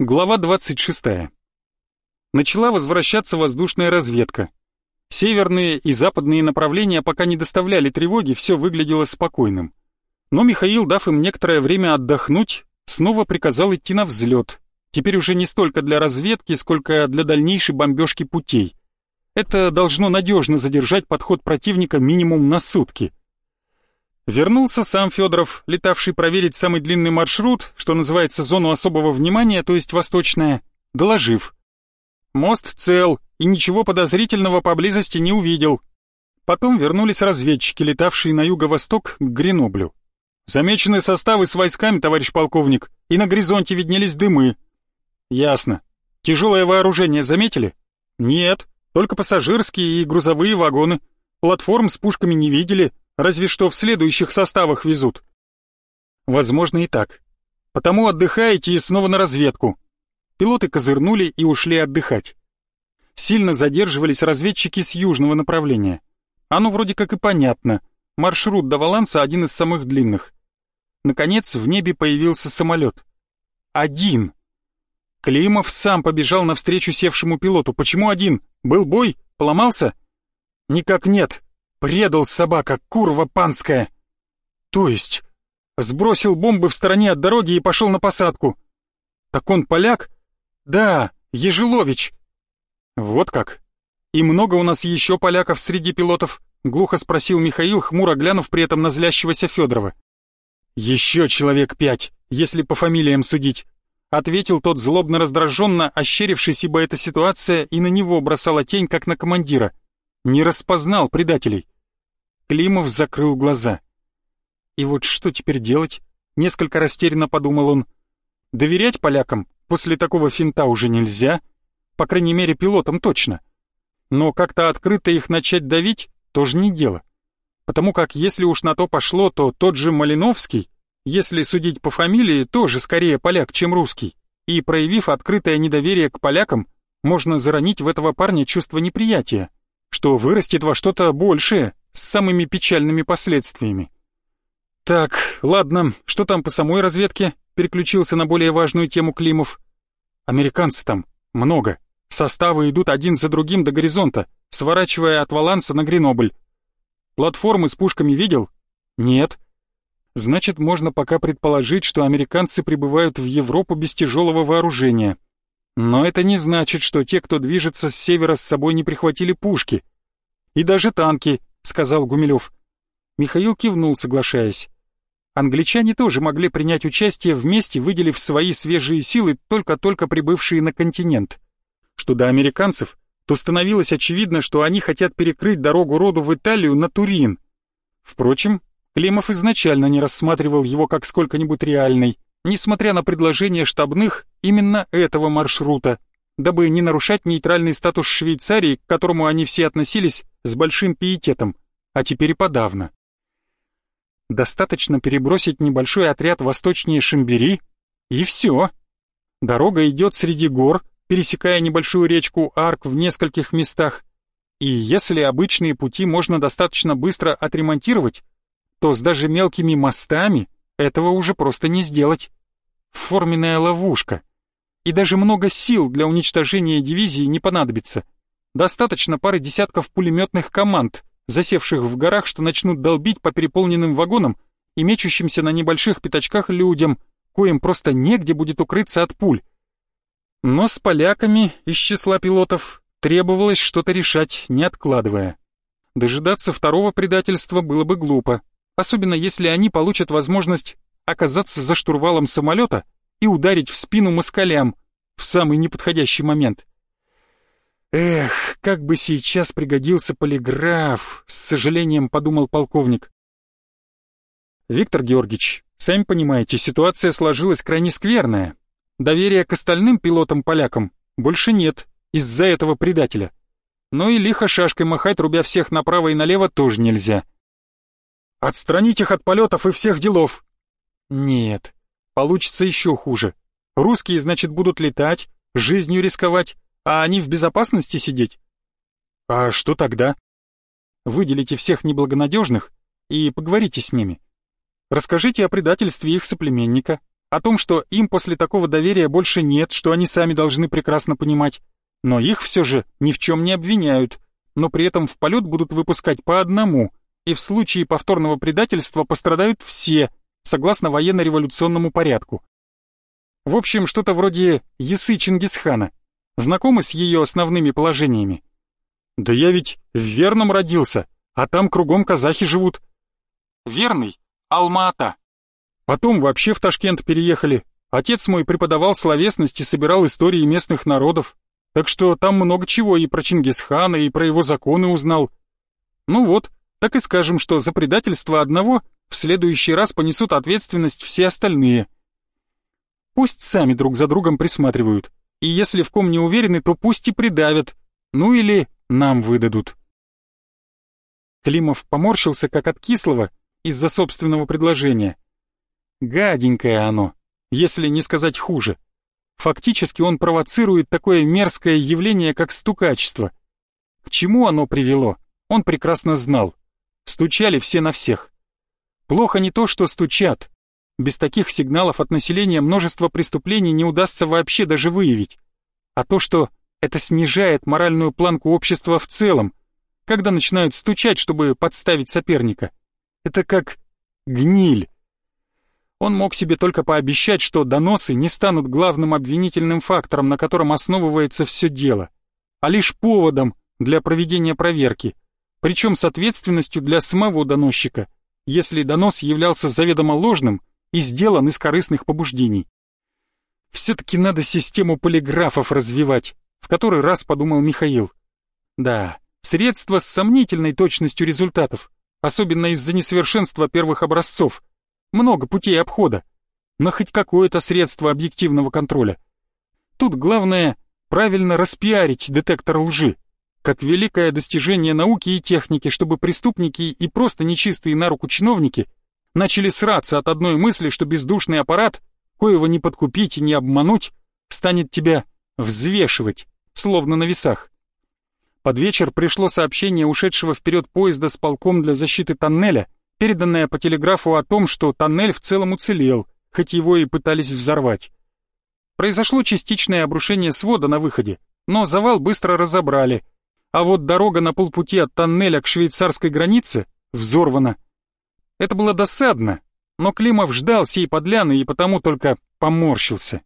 Глава 26. Начала возвращаться воздушная разведка. Северные и западные направления пока не доставляли тревоги, все выглядело спокойным. Но Михаил, дав им некоторое время отдохнуть, снова приказал идти на взлет. Теперь уже не столько для разведки, сколько для дальнейшей бомбежки путей. Это должно надежно задержать подход противника минимум на сутки. Вернулся сам Федоров, летавший проверить самый длинный маршрут, что называется зону особого внимания, то есть восточная, доложив. Мост цел, и ничего подозрительного поблизости не увидел. Потом вернулись разведчики, летавшие на юго-восток к Греноблю. Замечены составы с войсками, товарищ полковник, и на горизонте виднелись дымы. Ясно. Тяжелое вооружение заметили? Нет, только пассажирские и грузовые вагоны. Платформ с пушками не видели, Разве что в следующих составах везут. Возможно и так. Потому отдыхаете и снова на разведку. Пилоты козырнули и ушли отдыхать. Сильно задерживались разведчики с южного направления. Оно вроде как и понятно. Маршрут до Валанса один из самых длинных. Наконец в небе появился самолет. Один. Климов сам побежал навстречу севшему пилоту. Почему один? Был бой? Поломался? Никак нет. Предал собака, курва панская. То есть, сбросил бомбы в стороне от дороги и пошел на посадку. Так он поляк? Да, Ежелович. Вот как. И много у нас еще поляков среди пилотов? Глухо спросил Михаил, хмуро глянув при этом на злящегося Федорова. Еще человек пять, если по фамилиям судить. Ответил тот злобно раздраженно, ощерившись, ибо эта ситуация и на него бросала тень, как на командира не распознал предателей. Климов закрыл глаза. И вот что теперь делать? Несколько растерянно подумал он. Доверять полякам после такого финта уже нельзя, по крайней мере пилотам точно. Но как-то открыто их начать давить тоже не дело. Потому как если уж на то пошло, то тот же Малиновский, если судить по фамилии, тоже скорее поляк, чем русский. И проявив открытое недоверие к полякам, можно заронить в этого парня чувство неприятия что вырастет во что-то большее, с самыми печальными последствиями. Так, ладно, что там по самой разведке? Переключился на более важную тему Климов. Американцы там много. Составы идут один за другим до горизонта, сворачивая от Валанса на Гренобль. Платформы с пушками видел? Нет. Значит, можно пока предположить, что американцы прибывают в Европу без тяжелого вооружения. Но это не значит, что те, кто движется с севера, с собой не прихватили пушки. И даже танки, сказал Гумилев. Михаил кивнул, соглашаясь. Англичане тоже могли принять участие вместе, выделив свои свежие силы, только-только прибывшие на континент. Что до американцев, то становилось очевидно, что они хотят перекрыть дорогу роду в Италию на Турин. Впрочем, Климов изначально не рассматривал его как сколько-нибудь реальный несмотря на предложение штабных именно этого маршрута, дабы не нарушать нейтральный статус Швейцарии, к которому они все относились с большим пиететом, а теперь и подавно. Достаточно перебросить небольшой отряд восточнее Шимбери, и все. Дорога идет среди гор, пересекая небольшую речку Арк в нескольких местах, и если обычные пути можно достаточно быстро отремонтировать, то с даже мелкими мостами этого уже просто не сделать. Форменная ловушка. И даже много сил для уничтожения дивизии не понадобится. Достаточно пары десятков пулеметных команд, засевших в горах, что начнут долбить по переполненным вагонам и мечущимся на небольших пятачках людям, коим просто негде будет укрыться от пуль. Но с поляками из числа пилотов требовалось что-то решать, не откладывая. Дожидаться второго предательства было бы глупо, особенно если они получат возможность оказаться за штурвалом самолета и ударить в спину москалям в самый неподходящий момент. «Эх, как бы сейчас пригодился полиграф», — с сожалением подумал полковник. «Виктор Георгиевич, сами понимаете, ситуация сложилась крайне скверная. Доверия к остальным пилотам-полякам больше нет из-за этого предателя. Но и лихо шашкой махать, рубя всех направо и налево, тоже нельзя. Отстранить их от полетов и всех делов, нет, получится еще хуже. Русские, значит, будут летать, жизнью рисковать, а они в безопасности сидеть? А что тогда? Выделите всех неблагонадежных и поговорите с ними. Расскажите о предательстве их соплеменника, о том, что им после такого доверия больше нет, что они сами должны прекрасно понимать. Но их все же ни в чем не обвиняют, но при этом в полет будут выпускать по одному, и в случае повторного предательства пострадают все, согласно военно-революционному порядку. В общем, что-то вроде Ясы Чингисхана. Знакомы с ее основными положениями? Да я ведь в Верном родился, а там кругом казахи живут. Верный, Алма-Ата. Потом вообще в Ташкент переехали. Отец мой преподавал словесность и собирал истории местных народов. Так что там много чего и про Чингисхана, и про его законы узнал. Ну вот, так и скажем, что за предательство одного в следующий раз понесут ответственность все остальные. Пусть сами друг за другом присматривают. И если в ком не уверены, то пусть и придавят. Ну или нам выдадут. Климов поморщился, как от кислого, из-за собственного предложения. Гаденькое оно, если не сказать хуже. Фактически он провоцирует такое мерзкое явление, как стукачество. К чему оно привело, он прекрасно знал. Стучали все на всех. Плохо не то, что стучат. Без таких сигналов от населения множество преступлений не удастся вообще даже выявить. А то, что это снижает моральную планку общества в целом, когда начинают стучать, чтобы подставить соперника. Это как гниль. Он мог себе только пообещать, что доносы не станут главным обвинительным фактором, на котором основывается все дело, а лишь поводом для проведения проверки, причем с ответственностью для самого доносчика, если донос являлся заведомо ложным и сделан из корыстных побуждений. Все-таки надо систему полиграфов развивать, в который раз подумал Михаил. Да, средства с сомнительной точностью результатов, особенно из-за несовершенства первых образцов. Много путей обхода, но хоть какое-то средство объективного контроля. Тут главное правильно распиарить детектор лжи, как великое достижение науки и техники, чтобы преступники и просто нечистые на руку чиновники начали сраться от одной мысли, что бездушный аппарат, коего не подкупить и не обмануть, станет тебя взвешивать, словно на весах. Под вечер пришло сообщение ушедшего вперед поезда с полком для защиты тоннеля, переданное по телеграфу о том, что тоннель в целом уцелел, хоть его и пытались взорвать. Произошло частичное обрушение свода на выходе, но завал быстро разобрали, а вот дорога на полпути от тоннеля к швейцарской границе взорвана. Это было досадно, но Климов ждал сей подляны и потому только поморщился.